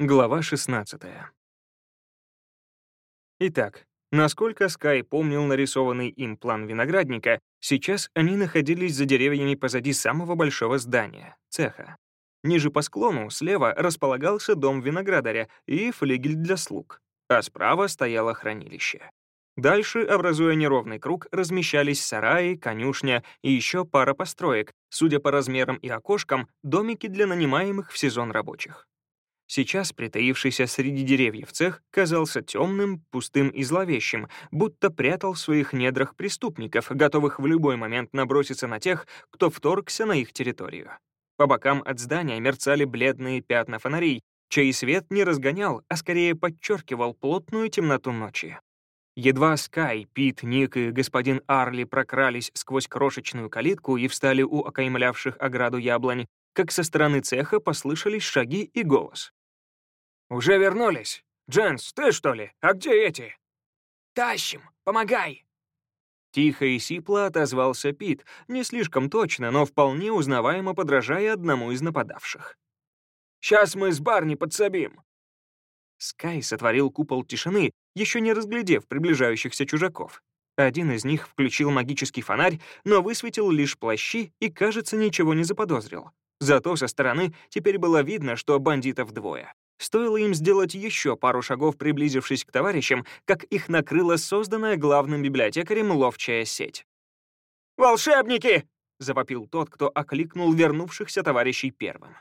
Глава 16. Итак, насколько Скай помнил нарисованный им план виноградника, сейчас они находились за деревьями позади самого большого здания — цеха. Ниже по склону, слева, располагался дом виноградаря и флигель для слуг, а справа стояло хранилище. Дальше, образуя неровный круг, размещались сараи, конюшня и еще пара построек, судя по размерам и окошкам, домики для нанимаемых в сезон рабочих. Сейчас притаившийся среди деревьев цех казался темным, пустым и зловещим, будто прятал в своих недрах преступников, готовых в любой момент наброситься на тех, кто вторгся на их территорию. По бокам от здания мерцали бледные пятна фонарей, чей свет не разгонял, а скорее подчеркивал плотную темноту ночи. Едва Скай, Пит, Ник и господин Арли прокрались сквозь крошечную калитку и встали у окаймлявших ограду яблонь, как со стороны цеха послышались шаги и голос. «Уже вернулись? Дженс, ты что ли? А где эти?» «Тащим! Помогай!» Тихо и сипло отозвался Пит, не слишком точно, но вполне узнаваемо подражая одному из нападавших. «Сейчас мы с Барни подсобим!» Скай сотворил купол тишины, еще не разглядев приближающихся чужаков. Один из них включил магический фонарь, но высветил лишь плащи и, кажется, ничего не заподозрил. Зато со стороны теперь было видно, что бандитов двое. Стоило им сделать еще пару шагов, приблизившись к товарищам, как их накрыла созданная главным библиотекарем ловчая сеть. «Волшебники!» — завопил тот, кто окликнул вернувшихся товарищей первым.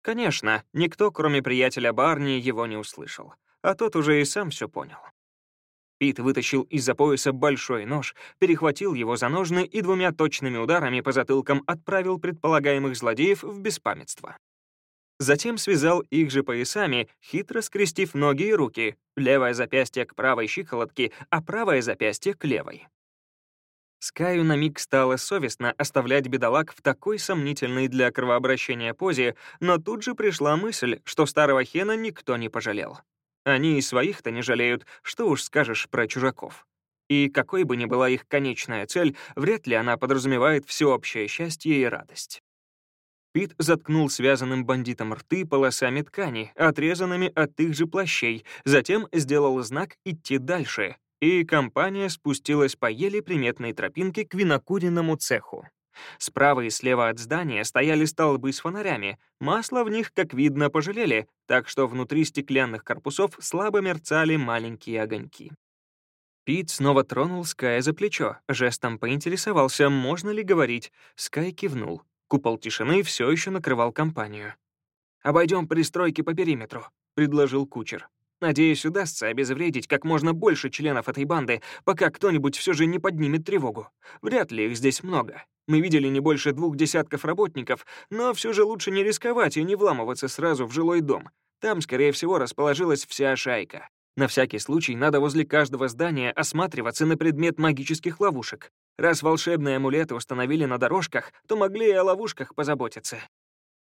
Конечно, никто, кроме приятеля Барни, его не услышал, а тот уже и сам все понял. Пит вытащил из-за пояса большой нож, перехватил его за ножны и двумя точными ударами по затылкам отправил предполагаемых злодеев в беспамятство. Затем связал их же поясами, хитро скрестив ноги и руки, левое запястье к правой щиколотке, а правое запястье к левой. Скаю на миг стало совестно оставлять бедолаг в такой сомнительной для кровообращения позе, но тут же пришла мысль, что старого Хена никто не пожалел. Они и своих-то не жалеют, что уж скажешь про чужаков. И какой бы ни была их конечная цель, вряд ли она подразумевает всеобщее счастье и радость. Пит заткнул связанным бандитам рты полосами ткани, отрезанными от их же плащей, затем сделал знак «идти дальше», и компания спустилась по еле приметной тропинке к винокуренному цеху. Справа и слева от здания стояли столбы с фонарями, масло в них, как видно, пожалели, так что внутри стеклянных корпусов слабо мерцали маленькие огоньки. Пит снова тронул Ская за плечо, жестом поинтересовался, можно ли говорить. Скай кивнул. Купол тишины все еще накрывал компанию. «Обойдем пристройки по периметру», — предложил кучер. «Надеюсь, удастся обезвредить как можно больше членов этой банды, пока кто-нибудь все же не поднимет тревогу. Вряд ли их здесь много. Мы видели не больше двух десятков работников, но все же лучше не рисковать и не вламываться сразу в жилой дом. Там, скорее всего, расположилась вся шайка. На всякий случай надо возле каждого здания осматриваться на предмет магических ловушек. Раз волшебные амулеты установили на дорожках, то могли и о ловушках позаботиться.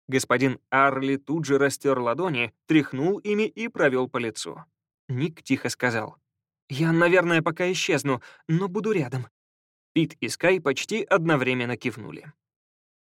Господин Арли тут же растер ладони, тряхнул ими и провел по лицу. Ник тихо сказал. «Я, наверное, пока исчезну, но буду рядом». Пит и Скай почти одновременно кивнули.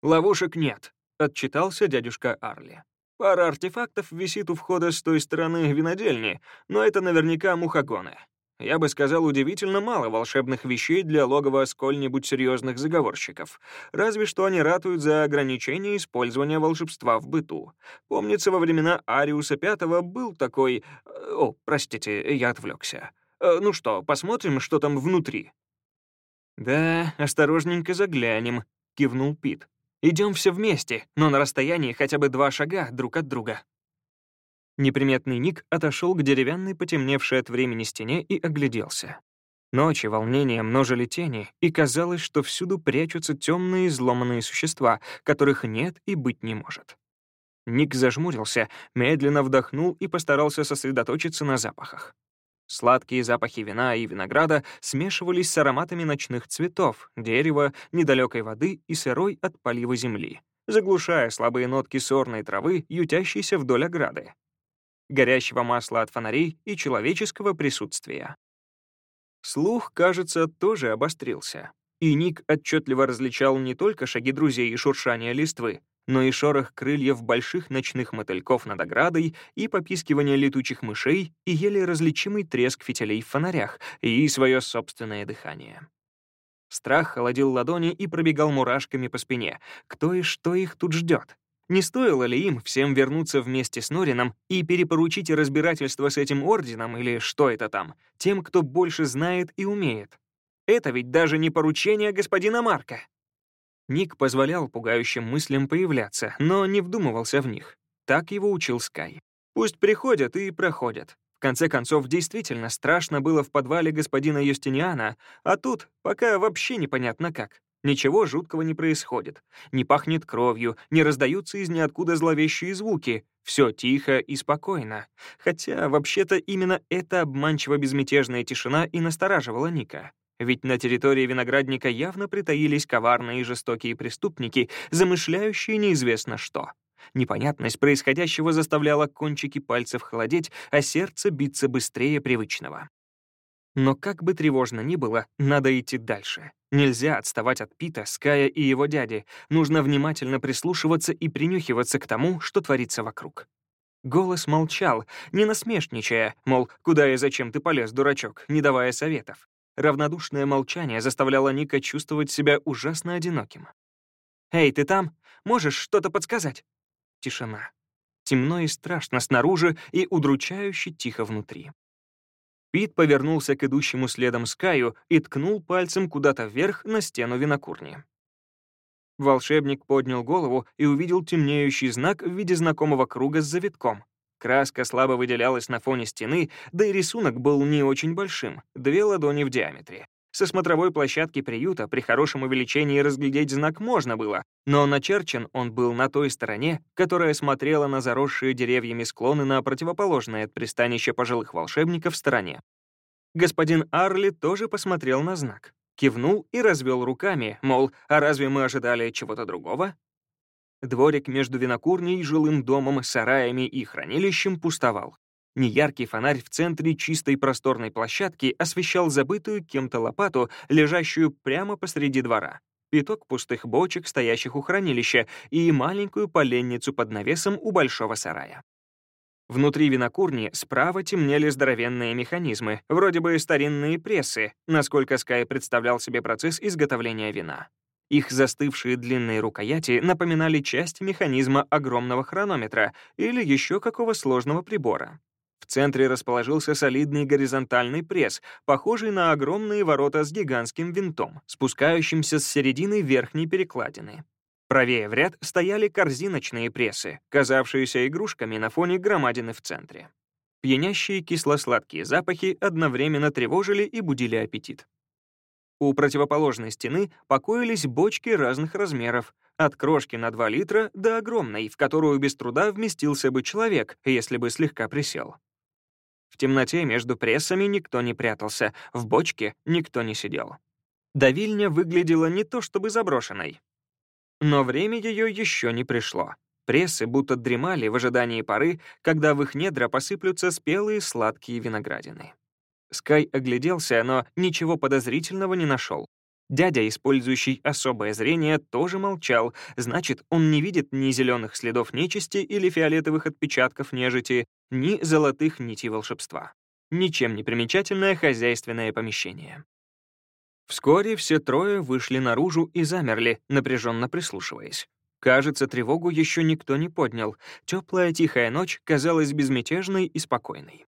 «Ловушек нет», — отчитался дядюшка Арли. «Пара артефактов висит у входа с той стороны винодельни, но это наверняка мухогоны. Я бы сказал, удивительно мало волшебных вещей для логова сколь-нибудь серьезных заговорщиков. Разве что они ратуют за ограничение использования волшебства в быту. Помнится, во времена Ариуса V был такой... Э, о, простите, я отвлекся. Э, ну что, посмотрим, что там внутри? «Да, осторожненько заглянем», — кивнул Пит. Идем все вместе, но на расстоянии хотя бы два шага друг от друга». Неприметный Ник отошел к деревянной, потемневшей от времени стене и огляделся. Ночи волнения множили тени, и казалось, что всюду прячутся темные изломанные существа, которых нет и быть не может. Ник зажмурился, медленно вдохнул и постарался сосредоточиться на запахах. Сладкие запахи вина и винограда смешивались с ароматами ночных цветов, дерева, недалекой воды и сырой от полива земли, заглушая слабые нотки сорной травы, ютящейся вдоль ограды горящего масла от фонарей и человеческого присутствия. Слух, кажется, тоже обострился, и Ник отчетливо различал не только шаги друзей и шуршание листвы, но и шорох крыльев больших ночных мотыльков над оградой, и попискивание летучих мышей, и еле различимый треск фитилей в фонарях, и свое собственное дыхание. Страх холодил ладони и пробегал мурашками по спине. Кто и что их тут ждет? Не стоило ли им всем вернуться вместе с Норином и перепоручить разбирательство с этим орденом или что это там, тем, кто больше знает и умеет? Это ведь даже не поручение господина Марка. Ник позволял пугающим мыслям появляться, но не вдумывался в них. Так его учил Скай. Пусть приходят и проходят. В конце концов, действительно страшно было в подвале господина Юстиниана, а тут пока вообще непонятно как. Ничего жуткого не происходит. Не пахнет кровью, не раздаются из ниоткуда зловещие звуки. Все тихо и спокойно. Хотя, вообще-то, именно эта обманчиво безмятежная тишина и настораживала Ника. Ведь на территории виноградника явно притаились коварные и жестокие преступники, замышляющие неизвестно что. Непонятность происходящего заставляла кончики пальцев холодеть, а сердце биться быстрее привычного. Но как бы тревожно ни было, надо идти дальше. Нельзя отставать от Пита, Ская и его дяди. Нужно внимательно прислушиваться и принюхиваться к тому, что творится вокруг. Голос молчал, не насмешничая, мол, куда и зачем ты полез, дурачок, не давая советов. Равнодушное молчание заставляло Ника чувствовать себя ужасно одиноким. «Эй, ты там? Можешь что-то подсказать?» Тишина. Темно и страшно снаружи и удручающе тихо внутри. Пит повернулся к идущему следом Скаю и ткнул пальцем куда-то вверх на стену винокурни. Волшебник поднял голову и увидел темнеющий знак в виде знакомого круга с завитком. Краска слабо выделялась на фоне стены, да и рисунок был не очень большим — две ладони в диаметре. Со смотровой площадки приюта при хорошем увеличении разглядеть знак можно было, но начерчен он был на той стороне, которая смотрела на заросшие деревьями склоны на противоположной от пристанища пожилых волшебников стороне. Господин Арли тоже посмотрел на знак, кивнул и развел руками, мол, а разве мы ожидали чего-то другого? Дворик между винокурней, жилым домом, сараями и хранилищем пустовал. Неяркий фонарь в центре чистой просторной площадки освещал забытую кем-то лопату, лежащую прямо посреди двора, пяток пустых бочек, стоящих у хранилища, и маленькую поленницу под навесом у большого сарая. Внутри винокурни справа темнели здоровенные механизмы, вроде бы старинные прессы, насколько Скай представлял себе процесс изготовления вина. Их застывшие длинные рукояти напоминали часть механизма огромного хронометра или еще какого сложного прибора. В центре расположился солидный горизонтальный пресс, похожий на огромные ворота с гигантским винтом, спускающимся с середины верхней перекладины. Правее в ряд стояли корзиночные прессы, казавшиеся игрушками на фоне громадины в центре. Пьянящие кисло-сладкие запахи одновременно тревожили и будили аппетит. У противоположной стены покоились бочки разных размеров, от крошки на 2 литра до огромной, в которую без труда вместился бы человек, если бы слегка присел. В темноте между прессами никто не прятался, в бочке никто не сидел. Давильня выглядела не то чтобы заброшенной. Но время ее еще не пришло. Прессы будто дремали в ожидании поры, когда в их недра посыплются спелые сладкие виноградины. Скай огляделся, но ничего подозрительного не нашел. Дядя, использующий особое зрение, тоже молчал, значит, он не видит ни зеленых следов нечисти или фиолетовых отпечатков нежити, ни золотых нитей волшебства. Ничем не примечательное хозяйственное помещение. Вскоре все трое вышли наружу и замерли, напряженно прислушиваясь. Кажется, тревогу еще никто не поднял. Теплая тихая ночь казалась безмятежной и спокойной.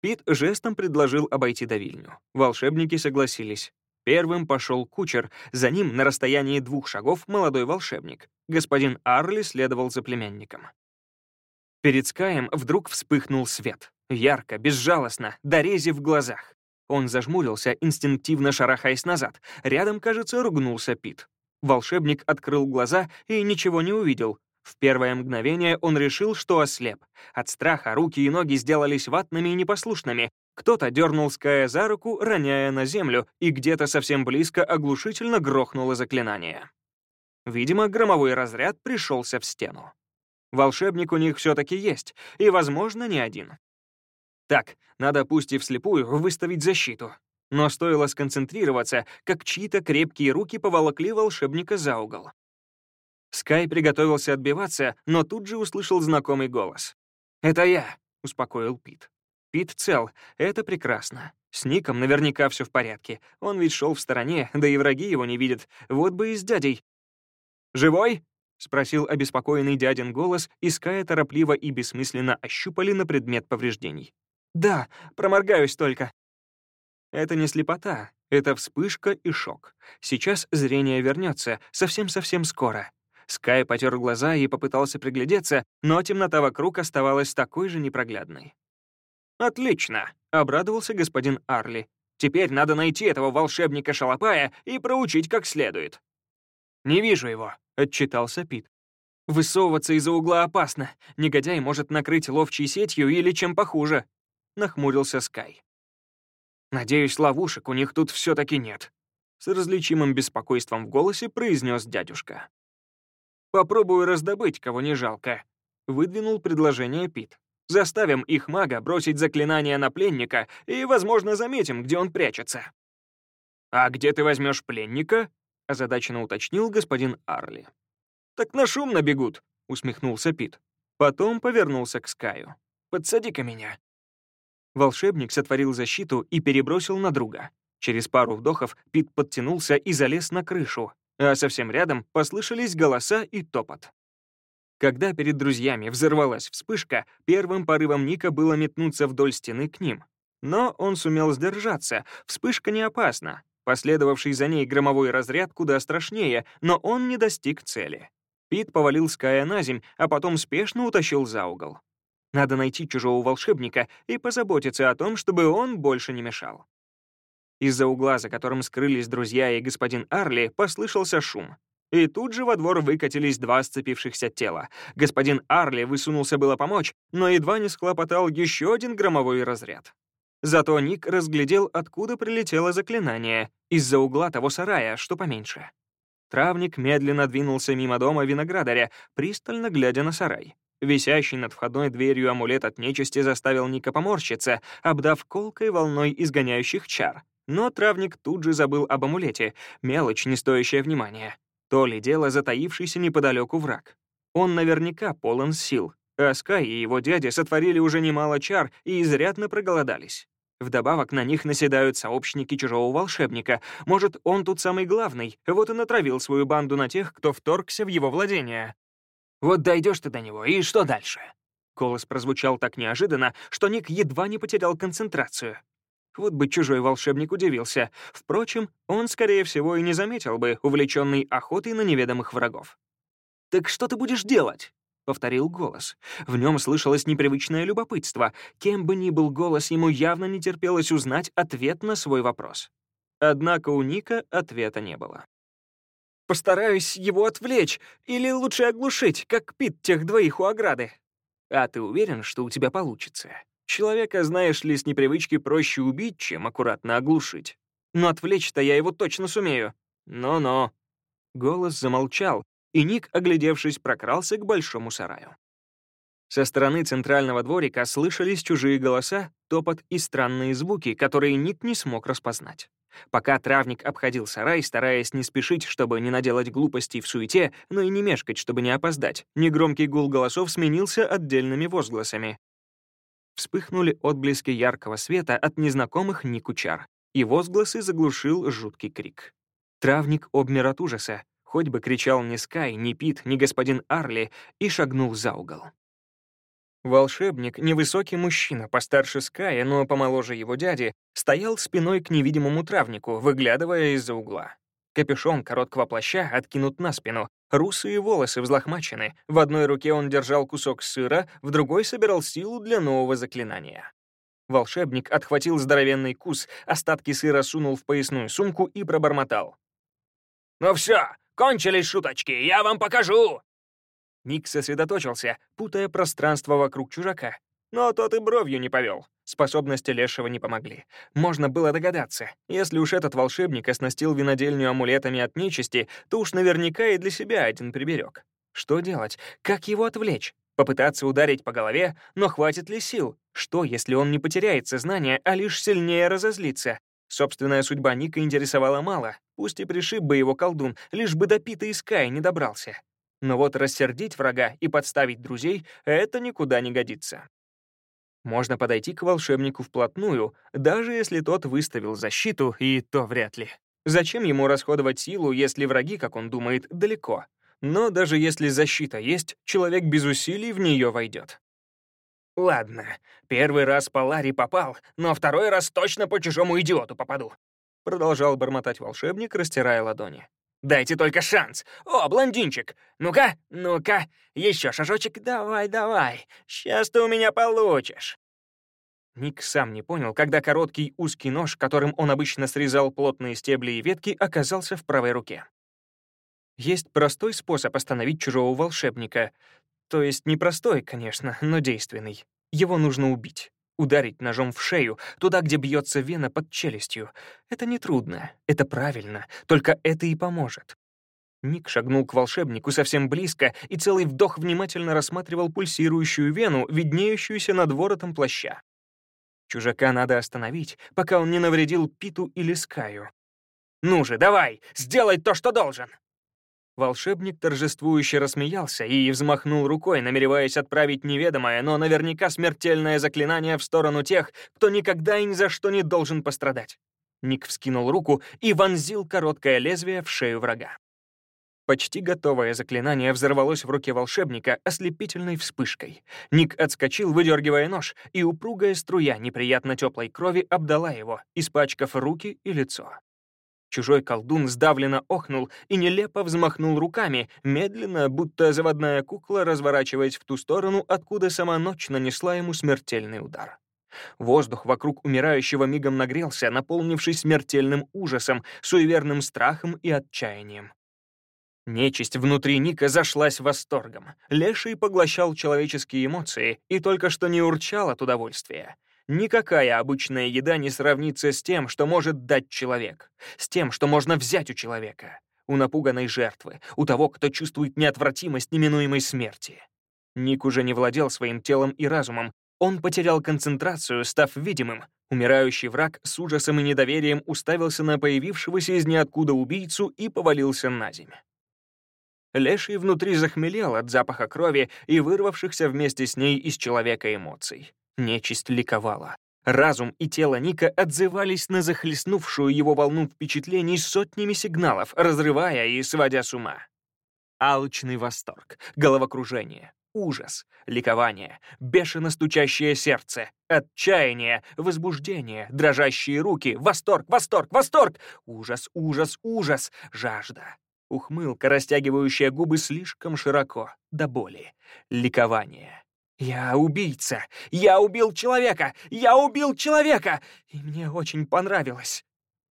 Пит жестом предложил обойти давильню. Волшебники согласились. Первым пошел кучер, за ним на расстоянии двух шагов молодой волшебник. Господин Арли следовал за племянником. Перед Скаем вдруг вспыхнул свет. Ярко, безжалостно, до рези в глазах. Он зажмурился, инстинктивно шарахаясь назад. Рядом, кажется, ругнулся Пит. Волшебник открыл глаза и ничего не увидел. В первое мгновение он решил, что ослеп. От страха руки и ноги сделались ватными и непослушными. Кто-то дернул Ская за руку, роняя на землю, и где-то совсем близко оглушительно грохнуло заклинание. Видимо, громовой разряд пришелся в стену. Волшебник у них все-таки есть, и, возможно, не один. Так, надо пусть и вслепую выставить защиту. Но стоило сконцентрироваться, как чьи-то крепкие руки поволокли волшебника за угол. Скай приготовился отбиваться, но тут же услышал знакомый голос. «Это я», — успокоил Пит. Пит цел, это прекрасно. С Ником наверняка все в порядке. Он ведь шел в стороне, да и враги его не видят. Вот бы и с дядей. «Живой?» — спросил обеспокоенный дядин голос, и Ская торопливо и бессмысленно ощупали на предмет повреждений. «Да, проморгаюсь только». Это не слепота, это вспышка и шок. Сейчас зрение вернется, совсем-совсем скоро. Скай потер глаза и попытался приглядеться, но темнота вокруг оставалась такой же непроглядной. «Отлично!» — обрадовался господин Арли. «Теперь надо найти этого волшебника-шалопая и проучить как следует». «Не вижу его», — отчитался Пит. «Высовываться из-за угла опасно. Негодяй может накрыть ловчей сетью или чем похуже», — нахмурился Скай. «Надеюсь, ловушек у них тут все таки нет», — с различимым беспокойством в голосе произнес дядюшка. «Попробую раздобыть, кого не жалко», — выдвинул предложение Пит. Заставим их мага бросить заклинание на пленника и, возможно, заметим, где он прячется». «А где ты возьмешь пленника?» — озадаченно уточнил господин Арли. «Так на шум набегут», — усмехнулся Пит. Потом повернулся к Скаю. «Подсади-ка меня». Волшебник сотворил защиту и перебросил на друга. Через пару вдохов Пит подтянулся и залез на крышу, а совсем рядом послышались голоса и топот. Когда перед друзьями взорвалась вспышка, первым порывом Ника было метнуться вдоль стены к ним. Но он сумел сдержаться, вспышка не опасна. Последовавший за ней громовой разряд куда страшнее, но он не достиг цели. Пит повалил Ская на земь, а потом спешно утащил за угол. Надо найти чужого волшебника и позаботиться о том, чтобы он больше не мешал. Из-за угла, за которым скрылись друзья и господин Арли, послышался шум. И тут же во двор выкатились два сцепившихся тела. Господин Арли высунулся было помочь, но едва не схлопотал еще один громовой разряд. Зато Ник разглядел, откуда прилетело заклинание, из-за угла того сарая, что поменьше. Травник медленно двинулся мимо дома виноградаря, пристально глядя на сарай. Висящий над входной дверью амулет от нечисти заставил Ника поморщиться, обдав колкой волной изгоняющих чар. Но травник тут же забыл об амулете, мелочь, не стоящая внимания. То ли дело затаившийся неподалеку враг. Он наверняка полон сил, а Скай и его дядя сотворили уже немало чар и изрядно проголодались. Вдобавок на них наседают сообщники чужого волшебника. Может, он тут самый главный, вот и натравил свою банду на тех, кто вторгся в его владение. «Вот дойдешь ты до него, и что дальше?» Голос прозвучал так неожиданно, что Ник едва не потерял концентрацию. Вот бы чужой волшебник удивился. Впрочем, он, скорее всего, и не заметил бы, увлеченный охотой на неведомых врагов. «Так что ты будешь делать?» — повторил голос. В нем слышалось непривычное любопытство. Кем бы ни был голос, ему явно не терпелось узнать ответ на свой вопрос. Однако у Ника ответа не было. «Постараюсь его отвлечь, или лучше оглушить, как Пит тех двоих у ограды». «А ты уверен, что у тебя получится?» Человека, знаешь ли, с непривычки проще убить, чем аккуратно оглушить. Но отвлечь-то я его точно сумею. Но-но. Голос замолчал, и Ник, оглядевшись, прокрался к большому сараю. Со стороны центрального дворика слышались чужие голоса, топот и странные звуки, которые Ник не смог распознать. Пока травник обходил сарай, стараясь не спешить, чтобы не наделать глупостей в суете, но и не мешкать, чтобы не опоздать, негромкий гул голосов сменился отдельными возгласами. Вспыхнули отблески яркого света от незнакомых Нику чар, и возгласы заглушил жуткий крик. Травник обмер от ужаса, хоть бы кричал ни Скай, ни Пит, ни господин Арли, и шагнул за угол. Волшебник, невысокий мужчина, постарше Ская, но помоложе его дяди, стоял спиной к невидимому травнику, выглядывая из-за угла. Капюшон короткого плаща откинут на спину, русые волосы взлохмачены, в одной руке он держал кусок сыра, в другой собирал силу для нового заклинания. Волшебник отхватил здоровенный кус, остатки сыра сунул в поясную сумку и пробормотал. «Ну все, кончились шуточки, я вам покажу!» Ник сосредоточился, путая пространство вокруг чужака. Но тот и бровью не повел. Способности Лешего не помогли. Можно было догадаться, если уж этот волшебник оснастил винодельню амулетами от нечисти, то уж наверняка и для себя один приберег. Что делать? Как его отвлечь? Попытаться ударить по голове, но хватит ли сил? Что, если он не потеряет сознание, а лишь сильнее разозлится? Собственная судьба Ника интересовала мало, пусть и пришиб бы его колдун, лишь бы до Пита и Скай не добрался. Но вот рассердить врага и подставить друзей — это никуда не годится. Можно подойти к волшебнику вплотную, даже если тот выставил защиту, и то вряд ли. Зачем ему расходовать силу, если враги, как он думает, далеко? Но даже если защита есть, человек без усилий в нее войдет. «Ладно, первый раз по Ларе попал, но второй раз точно по чужому идиоту попаду», продолжал бормотать волшебник, растирая ладони. «Дайте только шанс! О, блондинчик! Ну-ка, ну-ка, еще шажочек, давай, давай! Сейчас ты у меня получишь!» Ник сам не понял, когда короткий узкий нож, которым он обычно срезал плотные стебли и ветки, оказался в правой руке. Есть простой способ остановить чужого волшебника. То есть не простой, конечно, но действенный. Его нужно убить. Ударить ножом в шею, туда, где бьется вена под челюстью. Это нетрудно, это правильно, только это и поможет. Ник шагнул к волшебнику совсем близко и целый вдох внимательно рассматривал пульсирующую вену, виднеющуюся над воротом плаща. Чужака надо остановить, пока он не навредил Питу или Скаю. «Ну же, давай, сделай то, что должен!» Волшебник торжествующе рассмеялся и взмахнул рукой, намереваясь отправить неведомое, но наверняка смертельное заклинание в сторону тех, кто никогда и ни за что не должен пострадать. Ник вскинул руку и вонзил короткое лезвие в шею врага. Почти готовое заклинание взорвалось в руке волшебника ослепительной вспышкой. Ник отскочил, выдергивая нож, и упругая струя неприятно теплой крови обдала его, испачкав руки и лицо. Чужой колдун сдавленно охнул и нелепо взмахнул руками, медленно, будто заводная кукла, разворачиваясь в ту сторону, откуда сама ночь нанесла ему смертельный удар. Воздух вокруг умирающего мигом нагрелся, наполнившись смертельным ужасом, суеверным страхом и отчаянием. Нечисть внутри Ника зашлась восторгом. Леший поглощал человеческие эмоции и только что не урчал от удовольствия. Никакая обычная еда не сравнится с тем, что может дать человек, с тем, что можно взять у человека, у напуганной жертвы, у того, кто чувствует неотвратимость неминуемой смерти. Ник уже не владел своим телом и разумом, он потерял концентрацию, став видимым. Умирающий враг с ужасом и недоверием уставился на появившегося из ниоткуда убийцу и повалился на землю. Леший внутри захмелел от запаха крови и вырвавшихся вместе с ней из человека эмоций. Нечисть ликовала. Разум и тело Ника отзывались на захлестнувшую его волну впечатлений сотнями сигналов, разрывая и сводя с ума. Алчный восторг, головокружение, ужас, ликование, бешено стучащее сердце, отчаяние, возбуждение, дрожащие руки, восторг, восторг, восторг, ужас, ужас, ужас, жажда. Ухмылка, растягивающая губы слишком широко, до боли. Ликование. «Я убийца! Я убил человека! Я убил человека! И мне очень понравилось!»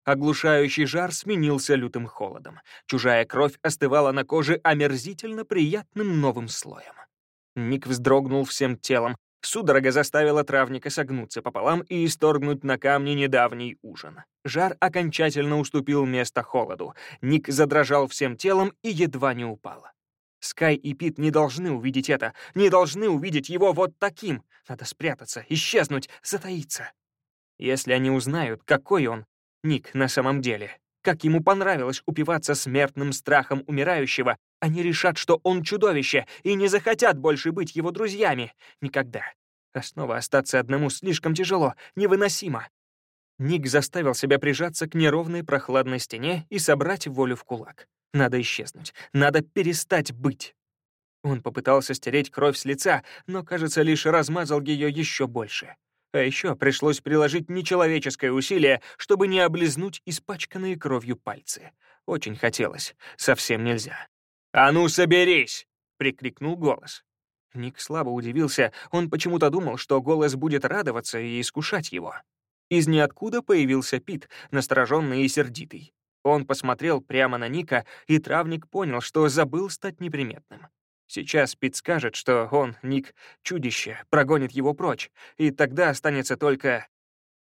Оглушающий жар сменился лютым холодом. Чужая кровь остывала на коже омерзительно приятным новым слоем. Ник вздрогнул всем телом. Судорога заставила травника согнуться пополам и исторгнуть на камни недавний ужин. Жар окончательно уступил место холоду. Ник задрожал всем телом и едва не упал. Скай и Пит не должны увидеть это, не должны увидеть его вот таким. Надо спрятаться, исчезнуть, затаиться. Если они узнают, какой он, Ник на самом деле, как ему понравилось упиваться смертным страхом умирающего, они решат, что он чудовище, и не захотят больше быть его друзьями. Никогда. А снова остаться одному слишком тяжело, невыносимо. Ник заставил себя прижаться к неровной прохладной стене и собрать волю в кулак. Надо исчезнуть. Надо перестать быть. Он попытался стереть кровь с лица, но, кажется, лишь размазал ее еще больше. А еще пришлось приложить нечеловеческое усилие, чтобы не облизнуть испачканные кровью пальцы. Очень хотелось. Совсем нельзя. «А ну, соберись!» — прикрикнул голос. Ник слабо удивился, он почему-то думал, что голос будет радоваться и искушать его. Из ниоткуда появился Пит, настороженный и сердитый. Он посмотрел прямо на Ника, и травник понял, что забыл стать неприметным. Сейчас Пит скажет, что он, Ник, чудище, прогонит его прочь, и тогда останется только...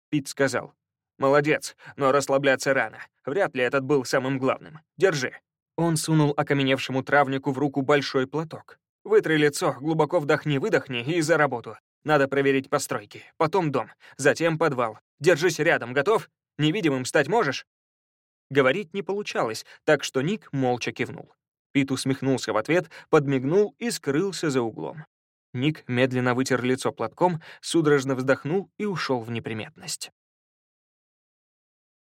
Пит сказал, «Молодец, но расслабляться рано. Вряд ли этот был самым главным. Держи». Он сунул окаменевшему травнику в руку большой платок. «Вытри лицо, глубоко вдохни-выдохни и за работу. Надо проверить постройки, потом дом, затем подвал. Держись рядом, готов? Невидимым стать можешь?» Говорить не получалось, так что Ник молча кивнул. Пит усмехнулся в ответ, подмигнул и скрылся за углом. Ник медленно вытер лицо платком, судорожно вздохнул и ушел в неприметность.